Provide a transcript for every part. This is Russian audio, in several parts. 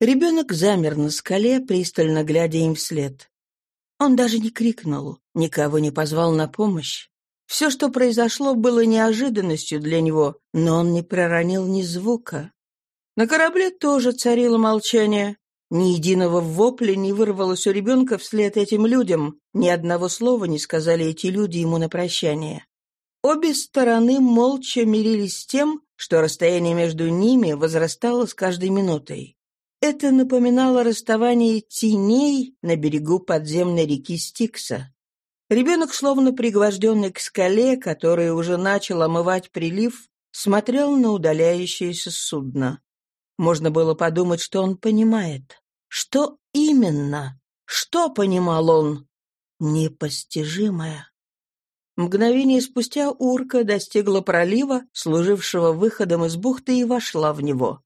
Ребенок замер на скале, пристально глядя им вслед. Он даже не крикнул, никого не позвал на помощь. Все, что произошло, было неожиданностью для него, но он не проронил ни звука. На корабле тоже царило молчание. Ни единого вопля не вырвалось у ребенка вслед этим людям, ни одного слова не сказали эти люди ему на прощание. Обе стороны молча мирились с тем, что расстояние между ними возрастало с каждой минутой. Это напоминало расставание теней на берегу подземной реки Стикса. Ребенок, словно пригвожденный к скале, которая уже начал омывать прилив, смотрел на удаляющееся судно. Можно было подумать, что он понимает. Что именно? Что понимал он? Непостижимое. Мгновение спустя урка достигла пролива, служившего выходом из бухты, и вошла в него.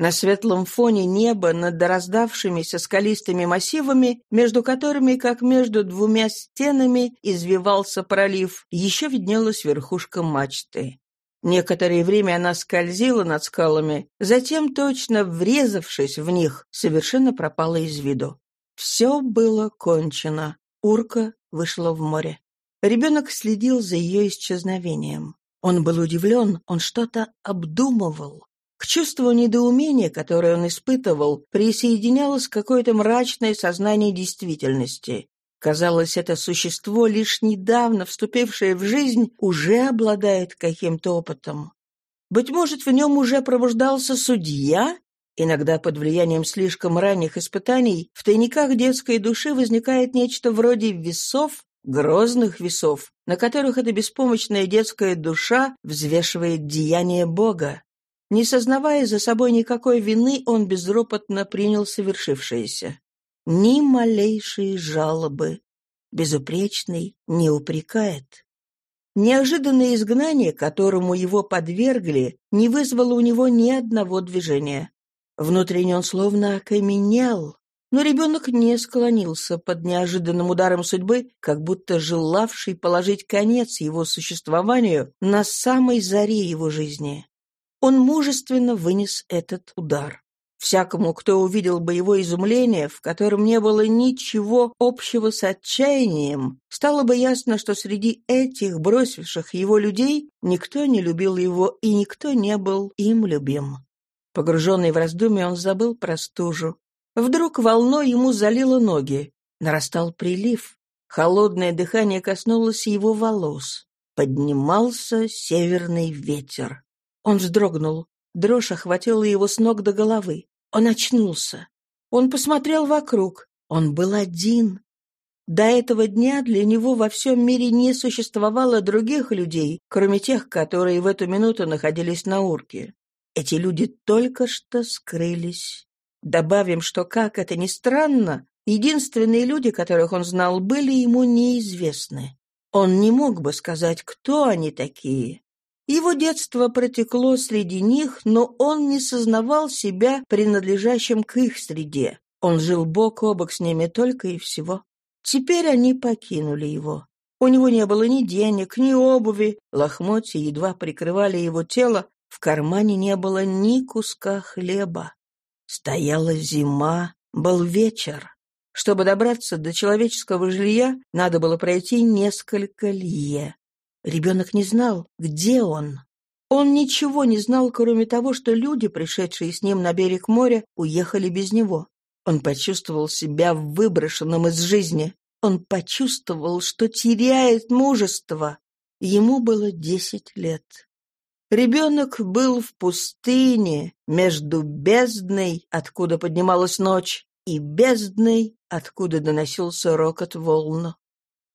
На светлом фоне неба над раздавшимися скалистыми массивами, между которыми, как между двумя стенами, извивался пролив, еще виднелась верхушка мачты. Некоторое время она скользила над скалами, затем, точно врезавшись в них, совершенно пропала из виду. Все было кончено. Урка вышла в море. Ребенок следил за ее исчезновением. Он был удивлен, он что-то обдумывал. К чувству недоумения, которое он испытывал, присоединялось какое-то мрачное сознание действительности. Казалось, это существо, лишь недавно вступившее в жизнь, уже обладает каким-то опытом. Быть может, в нем уже пробуждался судья? Иногда под влиянием слишком ранних испытаний в тайниках детской души возникает нечто вроде весов, грозных весов, на которых эта беспомощная детская душа взвешивает деяния Бога. Не сознавая за собой никакой вины, он безропотно принял совершившееся. Ни малейшей жалобы. Безупречный не упрекает. Неожиданное изгнание, которому его подвергли, не вызвало у него ни одного движения. Внутренне он словно окаменел, но ребенок не склонился под неожиданным ударом судьбы, как будто желавший положить конец его существованию на самой заре его жизни. Он мужественно вынес этот удар. Всякому, кто увидел бы его изумление, в котором не было ничего общего с отчаянием, стало бы ясно, что среди этих бросивших его людей никто не любил его и никто не был им любим. Погруженный в раздумье, он забыл про стужу. Вдруг волной ему залило ноги. Нарастал прилив. Холодное дыхание коснулось его волос. Поднимался северный ветер. Он вздрогнул. Дрожь охватила его с ног до головы. Он очнулся. Он посмотрел вокруг. Он был один. До этого дня для него во всем мире не существовало других людей, кроме тех, которые в эту минуту находились на урке. Эти люди только что скрылись. Добавим, что, как это ни странно, единственные люди, которых он знал, были ему неизвестны. Он не мог бы сказать, кто они такие. Его детство протекло среди них, но он не сознавал себя принадлежащим к их среде. Он жил бок о бок с ними только и всего. Теперь они покинули его. У него не было ни денег, ни обуви, лохмотья едва прикрывали его тело, в кармане не было ни куска хлеба. Стояла зима, был вечер. Чтобы добраться до человеческого жилья, надо было пройти несколько лье. Ребенок не знал, где он. Он ничего не знал, кроме того, что люди, пришедшие с ним на берег моря, уехали без него. Он почувствовал себя выброшенным из жизни. Он почувствовал, что теряет мужество. Ему было десять лет. Ребенок был в пустыне, между бездной, откуда поднималась ночь, и бездной, откуда доносился рокот волн.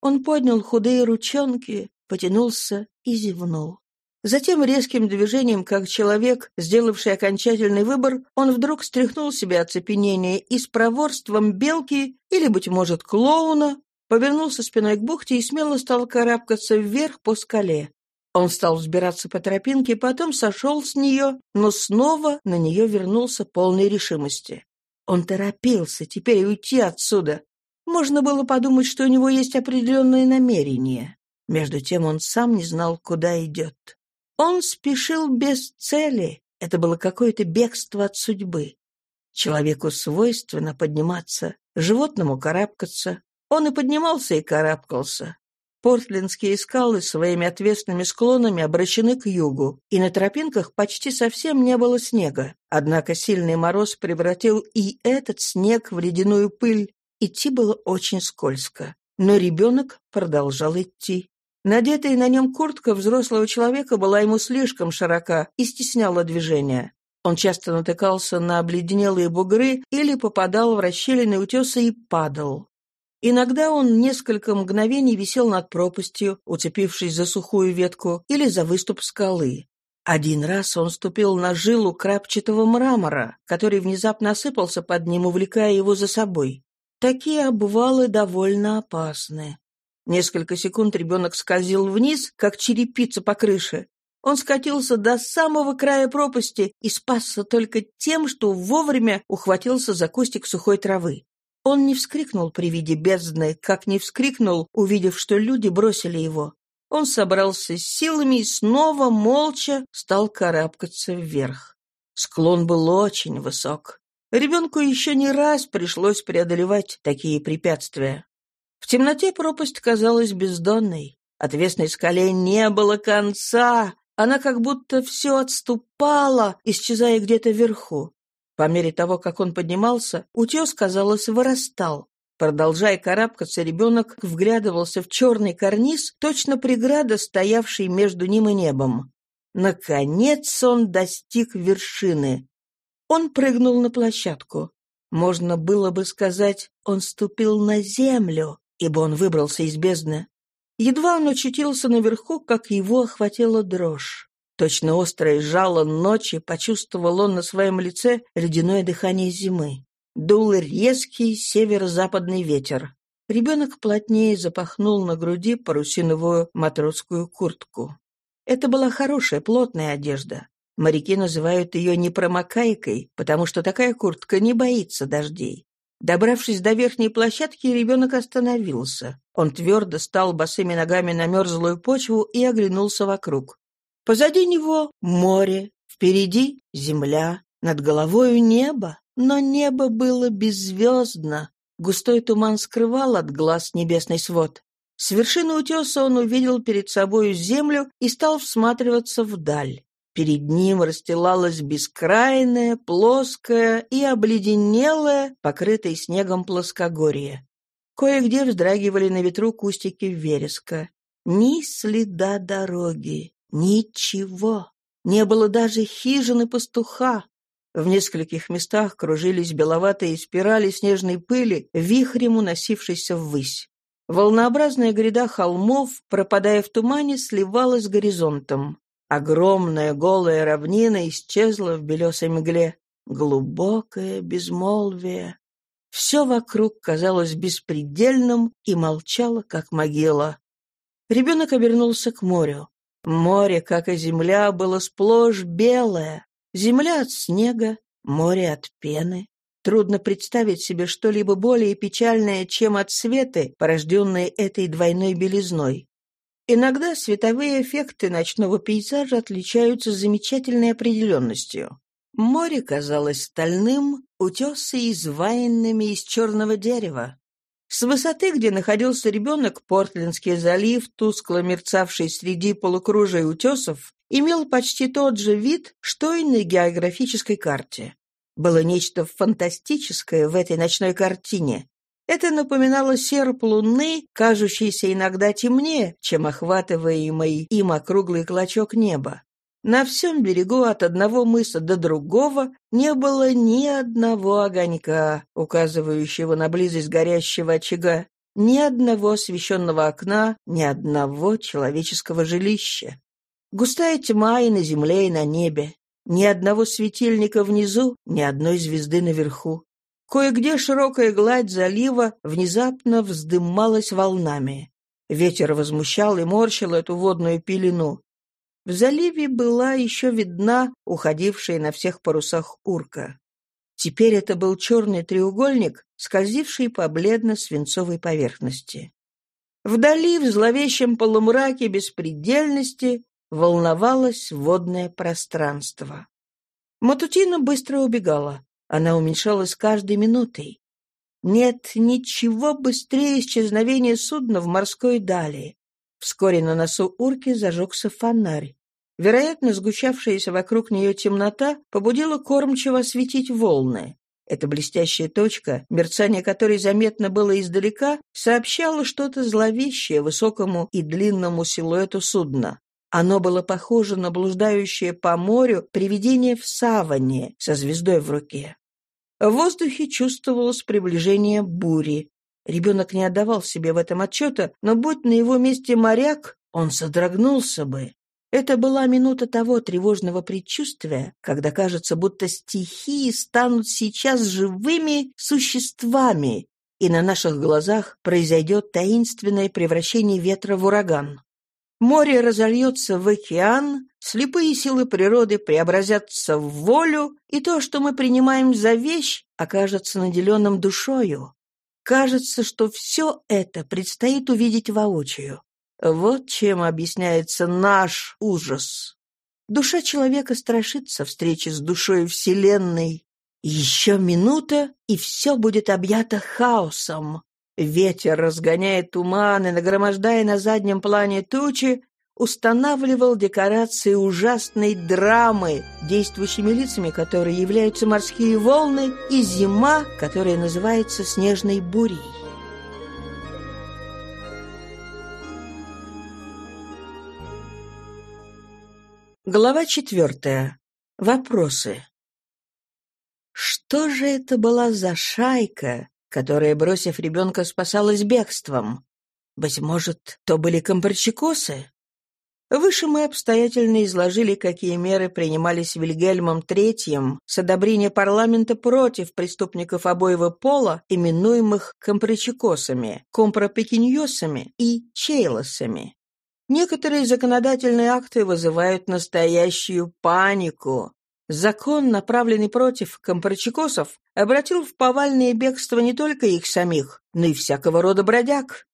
Он поднял худые ручонки, потянулся и зевнул. Затем резким движением, как человек, сделавший окончательный выбор, он вдруг стряхнул себе оцепенение и с проворством белки или, быть может, клоуна, повернулся спиной к бухте и смело стал карабкаться вверх по скале. Он стал взбираться по тропинке, потом сошел с нее, но снова на нее вернулся полной решимости. Он торопился теперь уйти отсюда. Можно было подумать, что у него есть определенные намерения. Между тем он сам не знал, куда идет. Он спешил без цели. Это было какое-то бегство от судьбы. Человеку свойственно подниматься, животному карабкаться. Он и поднимался, и карабкался. Портлендские скалы своими отвесными склонами обращены к югу, и на тропинках почти совсем не было снега. Однако сильный мороз превратил и этот снег в ледяную пыль. Идти было очень скользко. Но ребенок продолжал идти. Надетая на нем куртка взрослого человека была ему слишком широка и стесняла движение. Он часто натыкался на обледенелые бугры или попадал в расщелины утеса и падал. Иногда он несколько мгновений висел над пропастью, уцепившись за сухую ветку или за выступ скалы. Один раз он ступил на жилу крапчатого мрамора, который внезапно осыпался под ним, увлекая его за собой. Такие обвалы довольно опасны. Несколько секунд ребенок скользил вниз, как черепица по крыше. Он скатился до самого края пропасти и спасся только тем, что вовремя ухватился за кустик сухой травы. Он не вскрикнул при виде бездны, как не вскрикнул, увидев, что люди бросили его. Он собрался с силами и снова молча стал карабкаться вверх. Склон был очень высок. Ребенку еще не раз пришлось преодолевать такие препятствия. В темноте пропасть казалась бездонной. Отвесной скале не было конца. Она как будто все отступала, исчезая где-то вверху. По мере того, как он поднимался, утес, казалось, вырастал. Продолжая карабкаться, ребенок вглядывался в черный карниз, точно преграда, стоявший между ним и небом. Наконец он достиг вершины. Он прыгнул на площадку. Можно было бы сказать, он ступил на землю ибо он выбрался из бездны. Едва он очутился наверху, как его охватила дрожь. Точно острое жало ночи почувствовал он на своем лице ледяное дыхание зимы. Дул резкий северо-западный ветер. Ребенок плотнее запахнул на груди парусиновую матросскую куртку. Это была хорошая, плотная одежда. Моряки называют ее непромокайкой, потому что такая куртка не боится дождей. Добравшись до верхней площадки, ребенок остановился. Он твердо стал босыми ногами на мерзлую почву и оглянулся вокруг. Позади него море, впереди земля, над головою небо, но небо было беззвездно. Густой туман скрывал от глаз небесный свод. С вершины утеса он увидел перед собою землю и стал всматриваться вдаль. Перед ним расстилалась бескрайная, плоская и обледенелая, покрытая снегом плоскогорье. Кое-где вздрагивали на ветру кустики вереска. Ни следа дороги, ничего. Не было даже хижины пастуха. В нескольких местах кружились беловатые спирали снежной пыли, вихрем уносившейся ввысь. Волнообразная гряда холмов, пропадая в тумане, сливалась с горизонтом. Огромная голая равнина исчезла в белесой мгле. Глубокое безмолвие. Все вокруг казалось беспредельным и молчало, как могила. Ребенок обернулся к морю. Море, как и земля, было сплошь белое. Земля от снега, море от пены. Трудно представить себе что-либо более печальное, чем отсветы, порожденные этой двойной белизной. Иногда световые эффекты ночного пейзажа отличаются замечательной определенностью. Море казалось стальным, утесы изваянными из черного дерева. С высоты, где находился ребенок, Портлендский залив, тускло мерцавший среди полукружия утесов, имел почти тот же вид, что и на географической карте. Было нечто фантастическое в этой ночной картине. Это напоминало серп луны, кажущийся иногда темнее, чем охватываемый им округлый клочок неба. На всем берегу от одного мыса до другого не было ни одного огонька, указывающего на близость горящего очага, ни одного освещенного окна, ни одного человеческого жилища. Густая тьма и на земле, и на небе. Ни одного светильника внизу, ни одной звезды наверху. Кое-где широкая гладь залива внезапно вздымалась волнами. Ветер возмущал и морщил эту водную пелену. В заливе была еще видна уходившая на всех парусах урка. Теперь это был черный треугольник, скользивший по бледно-свинцовой поверхности. Вдали, в зловещем полумраке беспредельности, волновалось водное пространство. Матутина быстро убегала. Она уменьшалась каждой минутой. Нет ничего быстрее исчезновения судна в морской дали. Вскоре на носу урки зажегся фонарь. Вероятно, сгущавшаяся вокруг нее темнота побудила кормчиво осветить волны. Эта блестящая точка, мерцание которой заметно было издалека, сообщало что-то зловещее высокому и длинному силуэту судна. Оно было похоже на блуждающее по морю привидение в саване со звездой в руке. В воздухе чувствовалось приближение бури. Ребенок не отдавал себе в этом отчета, но будь на его месте моряк, он содрогнулся бы. Это была минута того тревожного предчувствия, когда кажется, будто стихии станут сейчас живыми существами, и на наших глазах произойдет таинственное превращение ветра в ураган. Море разольется в океан, слепые силы природы преобразятся в волю, и то, что мы принимаем за вещь, окажется наделенным душою. Кажется, что все это предстоит увидеть воочию. Вот чем объясняется наш ужас. Душа человека страшится встречи с душой Вселенной. Еще минута, и все будет объято хаосом. Ветер разгоняет туманы, нагромождая на заднем плане тучи, устанавливал декорации ужасной драмы, действующими лицами которые являются морские волны и зима, которая называется снежной бурей. Глава четвертая. Вопросы. Что же это была за шайка, которая, бросив ребенка, спасалась бегством? Быть может, то были комбарчикосы? Выше мы обстоятельно изложили, какие меры принимались Вильгельмом III с одобрения парламента против преступников обоего пола, именуемых компрочекосами, компропекиньосами и чейлосами. Некоторые законодательные акты вызывают настоящую панику. Закон, направленный против компрочекосов, обратил в повальное бегство не только их самих, но и всякого рода бродяг.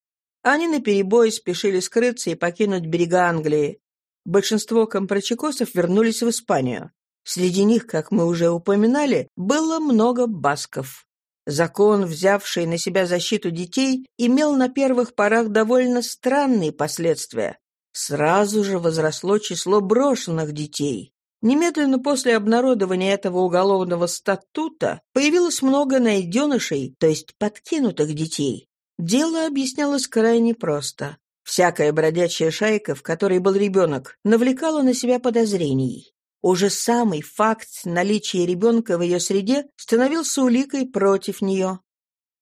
Они наперебой спешили скрыться и покинуть берега Англии. Большинство компрочекосов вернулись в Испанию. Среди них, как мы уже упоминали, было много басков. Закон, взявший на себя защиту детей, имел на первых порах довольно странные последствия. Сразу же возросло число брошенных детей. Немедленно после обнародования этого уголовного статута появилось много найденышей, то есть подкинутых детей. Дело объяснялось крайне просто. Всякая бродячая шайка, в которой был ребенок, навлекала на себя подозрений. Уже самый факт наличия ребенка в ее среде становился уликой против нее.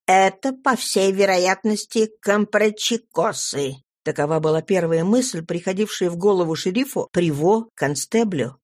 «Это, по всей вероятности, компрочекосы», Такова была первая мысль, приходившая в голову шерифу, приво, констеблю.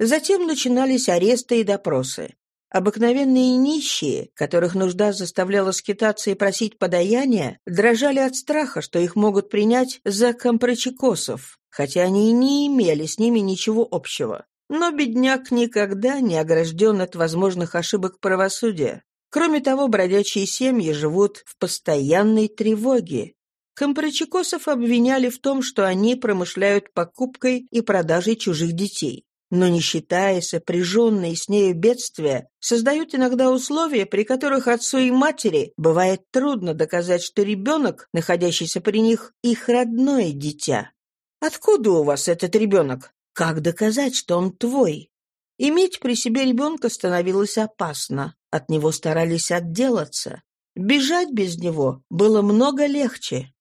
Затем начинались аресты и допросы. Обыкновенные нищие, которых нужда заставляла скитаться и просить подаяния, дрожали от страха, что их могут принять за компрочекосов, хотя они и не имели с ними ничего общего. Но бедняк никогда не огражден от возможных ошибок правосудия. Кроме того, бродячие семьи живут в постоянной тревоге. Компрочекосов обвиняли в том, что они промышляют покупкой и продажей чужих детей. Но нищета и сопряженные с нею бедствия создают иногда условия, при которых отцу и матери бывает трудно доказать, что ребенок, находящийся при них, их родное дитя. Откуда у вас этот ребенок? Как доказать, что он твой? Иметь при себе ребенка становилось опасно. От него старались отделаться. Бежать без него было много легче.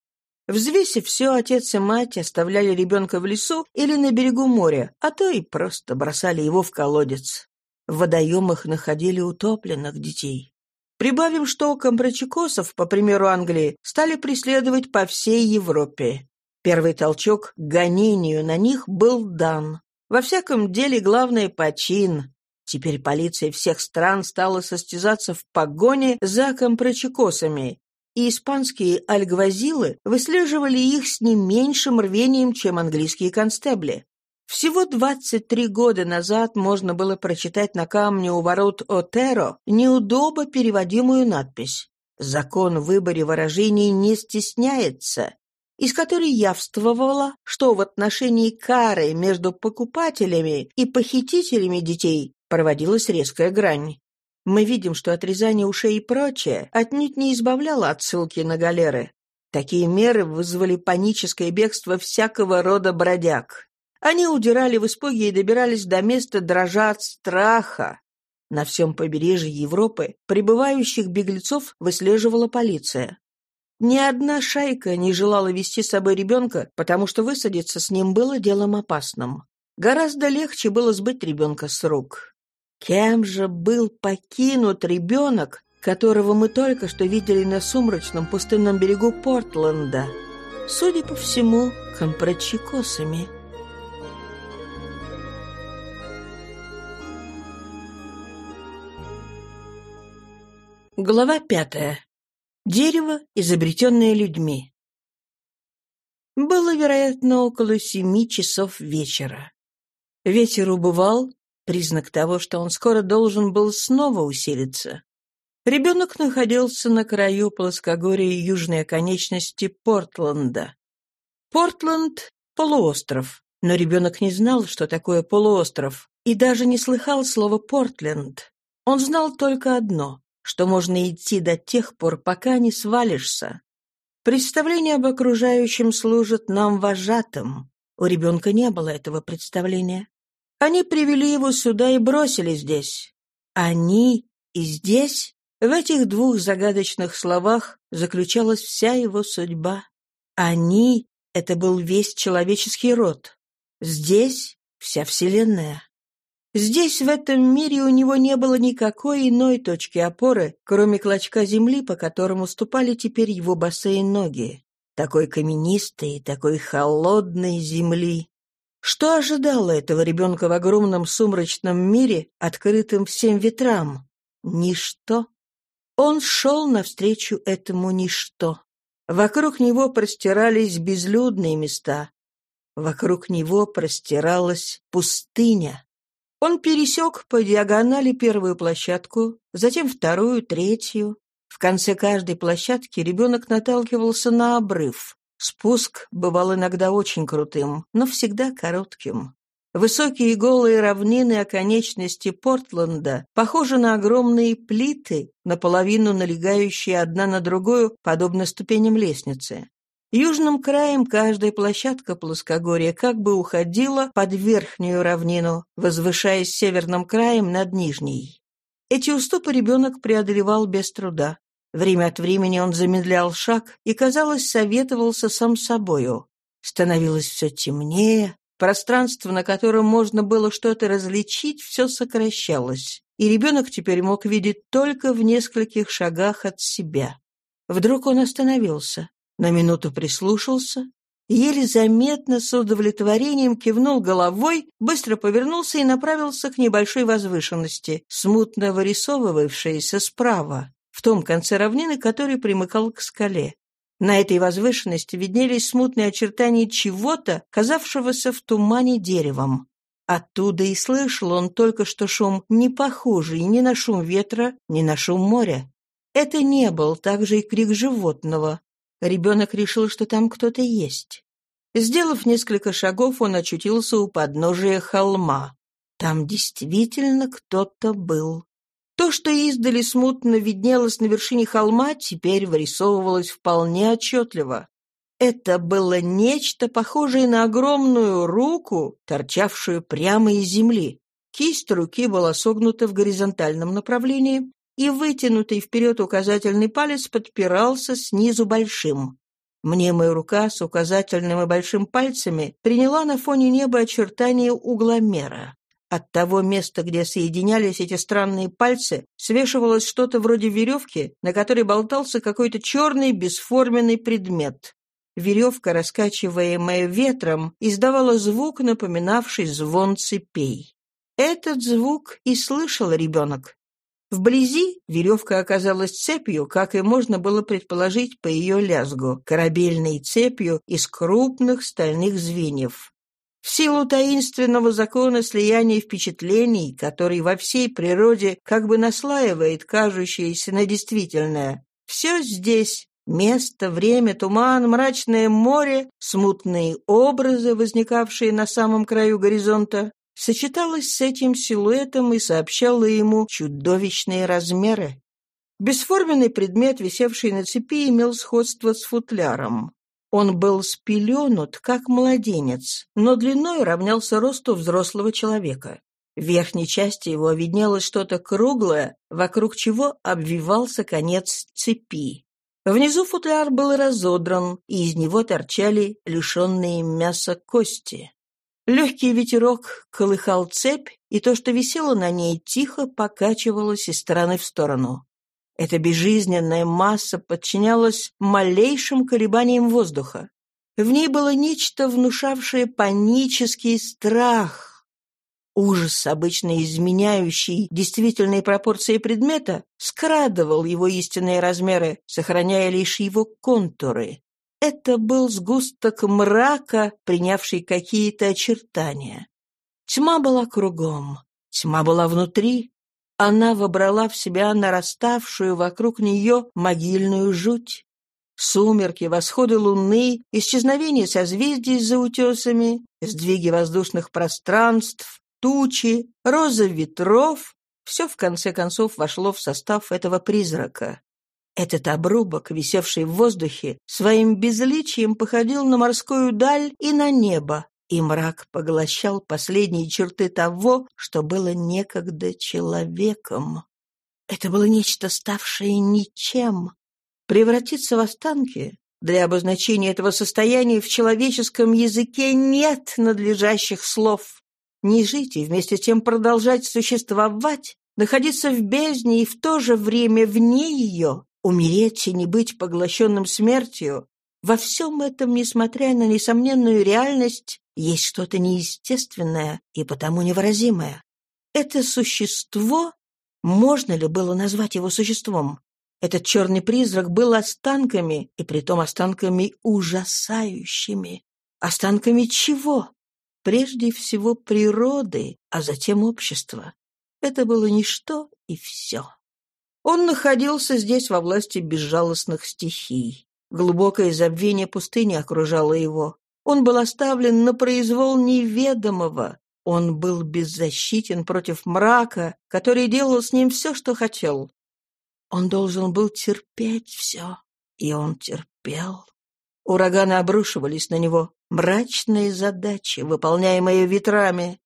Взвесив все, отец и мать оставляли ребенка в лесу или на берегу моря, а то и просто бросали его в колодец. В водоемах находили утопленных детей. Прибавим, что компрочекосов, по примеру Англии, стали преследовать по всей Европе. Первый толчок к гонению на них был дан. Во всяком деле главное — почин. Теперь полиция всех стран стала состязаться в погоне за компрочекосами, и испанские альгвазилы выслеживали их с не меньшим рвением, чем английские констебли. Всего 23 года назад можно было прочитать на камне у ворот Отеро неудобо переводимую надпись «Закон в выборе выражений не стесняется», из которой явствовало, что в отношении кары между покупателями и похитителями детей проводилась резкая грань. Мы видим, что отрезание ушей и прочее отнюдь не избавляло от ссылки на галеры. Такие меры вызвали паническое бегство всякого рода бродяг. Они удирали в испуге и добирались до места дрожа от страха. На всем побережье Европы прибывающих беглецов выслеживала полиция. Ни одна шайка не желала вести с собой ребенка, потому что высадиться с ним было делом опасным. Гораздо легче было сбыть ребенка с рук. Кем же был покинут ребенок, которого мы только что видели на сумрачном пустынном берегу Портленда? Судя по всему, компрочекосами. Глава пятая. Дерево, изобретенное людьми. Было, вероятно, около семи часов вечера. Ветер убывал, признак того, что он скоро должен был снова усилиться. Ребенок находился на краю плоскогорья южной оконечности Портленда. Портленд — полуостров, но ребенок не знал, что такое полуостров, и даже не слыхал слова «Портленд». Он знал только одно — что можно идти до тех пор, пока не свалишься. Представление об окружающем служит нам вожатым. У ребенка не было этого представления. Они привели его сюда и бросили здесь. Они и здесь, в этих двух загадочных словах заключалась вся его судьба. Они — это был весь человеческий род. Здесь — вся Вселенная. Здесь, в этом мире, у него не было никакой иной точки опоры, кроме клочка земли, по которому ступали теперь его босые ноги. Такой каменистой, такой холодной земли. Что ожидало этого ребенка в огромном сумрачном мире, открытым всем ветрам? Ничто. Он шел навстречу этому ничто. Вокруг него простирались безлюдные места. Вокруг него простиралась пустыня. Он пересек по диагонали первую площадку, затем вторую, третью. В конце каждой площадки ребенок наталкивался на обрыв. Спуск бывал иногда очень крутым, но всегда коротким. Высокие голые равнины оконечности Портленда похожи на огромные плиты, наполовину налегающие одна на другую, подобно ступеням лестницы. Южным краем каждая площадка плоскогорья как бы уходила под верхнюю равнину, возвышаясь северным краем над нижней. Эти уступы ребенок преодолевал без труда. Время от времени он замедлял шаг и, казалось, советовался сам собою. Становилось все темнее, пространство, на котором можно было что-то различить, все сокращалось, и ребенок теперь мог видеть только в нескольких шагах от себя. Вдруг он остановился, на минуту прислушался, еле заметно с удовлетворением кивнул головой, быстро повернулся и направился к небольшой возвышенности, смутно вырисовывавшейся справа в том конце равнины, который примыкал к скале. На этой возвышенности виднелись смутные очертания чего-то, казавшегося в тумане деревом. Оттуда и слышал он только что шум, не похожий ни на шум ветра, ни на шум моря. Это не был также и крик животного. Ребенок решил, что там кто-то есть. Сделав несколько шагов, он очутился у подножия холма. Там действительно кто-то был. То, что издали смутно виднелось на вершине холма, теперь вырисовывалось вполне отчетливо. Это было нечто похожее на огромную руку, торчавшую прямо из земли. Кисть руки была согнута в горизонтальном направлении, и вытянутый вперед указательный палец подпирался снизу большим. Мнемая рука с указательным и большим пальцами приняла на фоне неба очертания угломера. От того места, где соединялись эти странные пальцы, свешивалось что-то вроде веревки, на которой болтался какой-то черный бесформенный предмет. Веревка, раскачиваемая ветром, издавала звук, напоминавший звон цепей. Этот звук и слышал ребенок. Вблизи веревка оказалась цепью, как и можно было предположить по ее лязгу, корабельной цепью из крупных стальных звеньев. Силу таинственного закона слияния впечатлений, который во всей природе как бы наслаивает кажущееся на действительное, все здесь Место, время, туман, мрачное море, смутные образы, возникавшие на самом краю горизонта, сочеталась с этим силуэтом и сообщала ему чудовищные размеры. Бесформенный предмет, висевший на цепи, имел сходство с футляром. Он был спеленут, как младенец, но длиной равнялся росту взрослого человека. В верхней части его виднелось что-то круглое, вокруг чего обвивался конец цепи. Внизу футляр был разодран, и из него торчали лишенные мяса кости. Легкий ветерок колыхал цепь, и то, что висело на ней, тихо покачивалось из стороны в сторону. Эта безжизненная масса подчинялась малейшим колебаниям воздуха. В ней было нечто, внушавшее панический страх. Ужас, обычно изменяющий действительные пропорции предмета, скрадывал его истинные размеры, сохраняя лишь его контуры. Это был сгусток мрака, принявший какие-то очертания. Тьма была кругом, тьма была внутри, она вобрала в себя нараставшую вокруг нее могильную жуть. Сумерки, восходы луны, исчезновение созвездий за утесами, сдвиги воздушных пространств, тучи, роза ветров — все в конце концов вошло в состав этого призрака. Этот обрубок, висевший в воздухе, своим безличием походил на морскую даль и на небо, и мрак поглощал последние черты того, что было некогда человеком. Это было нечто, ставшее ничем. Превратиться в останки для обозначения этого состояния в человеческом языке нет надлежащих слов. Не жить и вместе с тем продолжать существовать, находиться в бездне и в то же время вне ее, умереть и не быть поглощенным смертью, во всем этом, несмотря на несомненную реальность, есть что-то неестественное и потому невыразимое. Это существо, можно ли было назвать его существом? Этот черный призрак был останками, и притом останками ужасающими. Останками чего? Прежде всего природы, а затем общества. Это было ничто и все. Он находился здесь во власти безжалостных стихий. Глубокое забвение пустыни окружало его. Он был оставлен на произвол неведомого. Он был беззащитен против мрака, который делал с ним все, что хотел. Он должен был терпеть все, и он терпел. Ураганы обрушивались на него, мрачные задачи, выполняемые ветрами.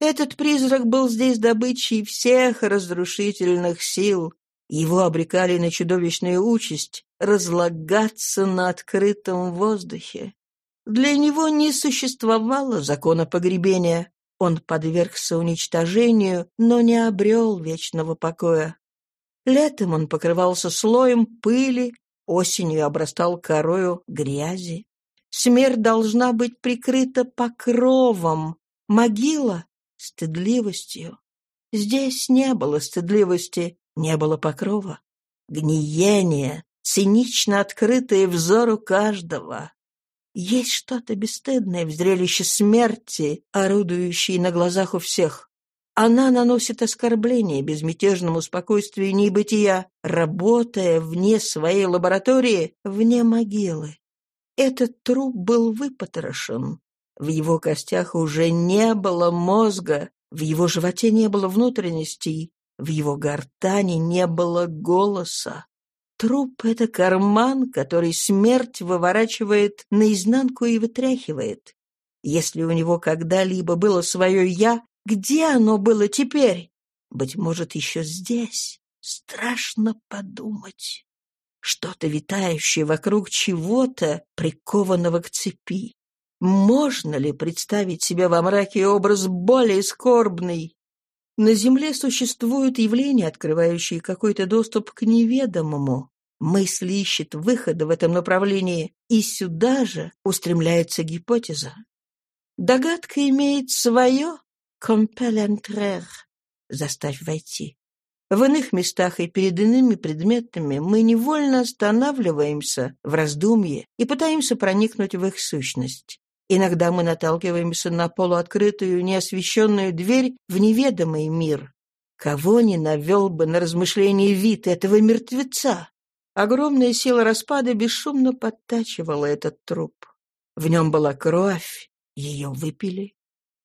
Этот призрак был здесь добычей всех разрушительных сил. Его обрекали на чудовищную участь — разлагаться на открытом воздухе. Для него не существовало закона погребения. Он подвергся уничтожению, но не обрел вечного покоя. Летом он покрывался слоем пыли, осенью обрастал корою грязи. Смерть должна быть прикрыта покровом, могила — стыдливостью. Здесь не было стыдливости, не было покрова. Гниение, цинично открытое взору каждого. Есть что-то бесстыдное в зрелище смерти, орудующей на глазах у всех. Она наносит оскорбление безмятежному спокойствию небытия, работая вне своей лаборатории, вне могилы. Этот труп был выпотрошен. В его костях уже не было мозга, в его животе не было внутренностей, в его гортани не было голоса. Труп — это карман, который смерть выворачивает наизнанку и вытряхивает. Если у него когда-либо было свое «я», где оно было теперь? Быть может, еще здесь. Страшно подумать. Что-то витающее вокруг чего-то, прикованного к цепи. Можно ли представить себе во мраке образ более скорбный? На Земле существуют явления, открывающие какой-то доступ к неведомому. Мысль ищет выхода в этом направлении, и сюда же устремляется гипотеза. Догадка имеет свое «compel заставь войти. В иных местах и перед иными предметами мы невольно останавливаемся в раздумье и пытаемся проникнуть в их сущность. Иногда мы наталкиваемся на полуоткрытую, неосвещенную дверь в неведомый мир. Кого не навел бы на размышление вид этого мертвеца? Огромная сила распада бесшумно подтачивала этот труп. В нем была кровь, ее выпили.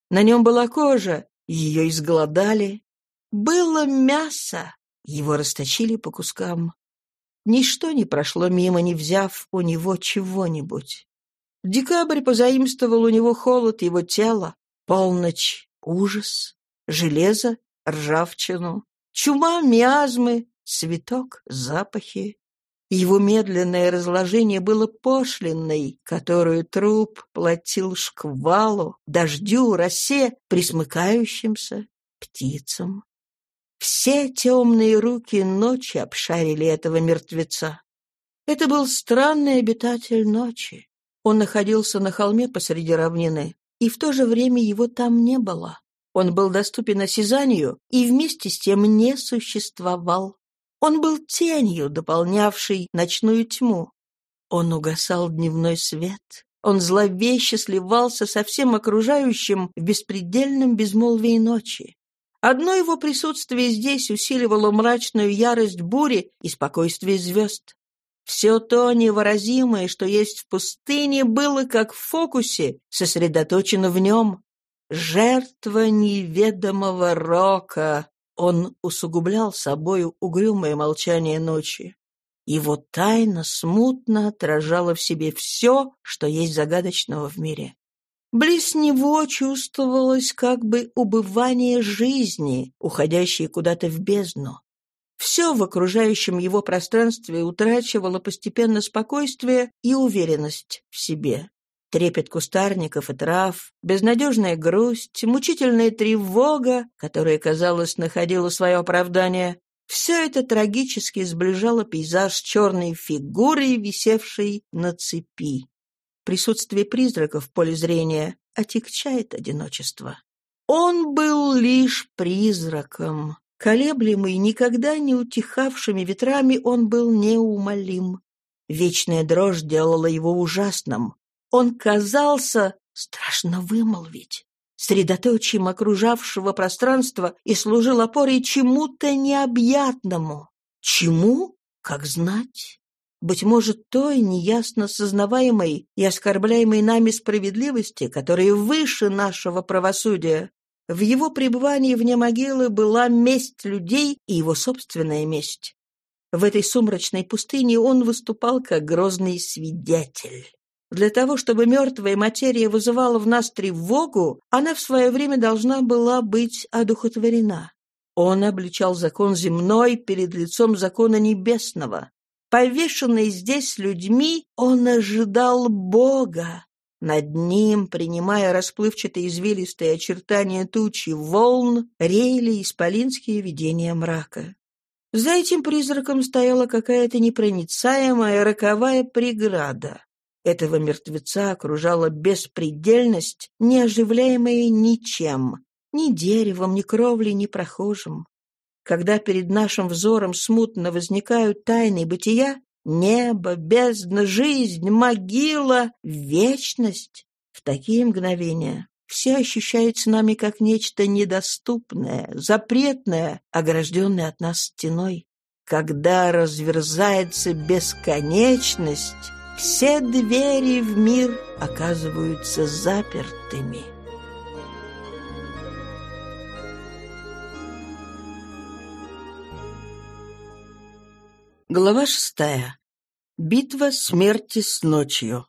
На нем была кожа, Ее изголодали. Было мясо. Его расточили по кускам. Ничто не прошло мимо, не взяв у него чего-нибудь. Декабрь позаимствовал у него холод его тела, полночь — ужас, железо — ржавчину, чума — миазмы, цветок — запахи. Его медленное разложение было пошлиной, которую труп платил шквалу, дождю, росе, присмыкающимся птицам. Все темные руки ночи обшарили этого мертвеца. Это был странный обитатель ночи. Он находился на холме посреди равнины, и в то же время его там не было. Он был доступен осязанию и вместе с тем не существовал. Он был тенью, дополнявшей ночную тьму. Он угасал дневной свет. Он зловеще сливался со всем окружающим в беспредельном безмолвии ночи. Одно его присутствие здесь усиливало мрачную ярость бури и спокойствие звезд. Все то невыразимое, что есть в пустыне, было как в фокусе, сосредоточено в нем. Жертва неведомого рока. Он усугублял собою угрюмое молчание ночи. Его тайна смутно отражала в себе все, что есть загадочного в мире. Близ него чувствовалось как бы убывание жизни, уходящей куда-то в бездну. Все в окружающем его пространстве утрачивало постепенно спокойствие и уверенность в себе. Трепет кустарников и трав, безнадежная грусть, мучительная тревога, которая, казалось, находила свое оправдание, все это трагически сближало пейзаж с черной фигурой, висевшей на цепи. Присутствие призрака в поле зрения отягчает одиночество. Он был лишь призраком. Колеблемый, никогда не утихавшими ветрами, он был неумолим. Вечная дрожь делала его ужасным. Он казался, страшно вымолвить, средоточием окружавшего пространства и служил опорой чему-то необъятному. Чему? Как знать? быть может, той неясно сознаваемой и оскорбляемой нами справедливости, которая выше нашего правосудия. В его пребывании вне могилы была месть людей и его собственная месть. В этой сумрачной пустыне он выступал как грозный свидетель. Для того, чтобы мертвая материя вызывала в нас тревогу, она в свое время должна была быть одухотворена. Он обличал закон земной перед лицом закона небесного. Повешенный здесь людьми, он ожидал Бога. Над ним, принимая расплывчатые извилистые очертания тучи волн, реяли исполинские видения мрака. За этим призраком стояла какая-то непроницаемая роковая преграда. Этого мертвеца окружала беспредельность, не оживляемая ничем, ни деревом, ни кровлей, ни прохожим. Когда перед нашим взором смутно возникают тайны бытия, небо, бездна, жизнь, могила, вечность, в такие мгновения все ощущается нами как нечто недоступное, запретное, огражденное от нас стеной. Когда разверзается бесконечность, все двери в мир оказываются запертыми. Глава шестая. Битва смерти с ночью.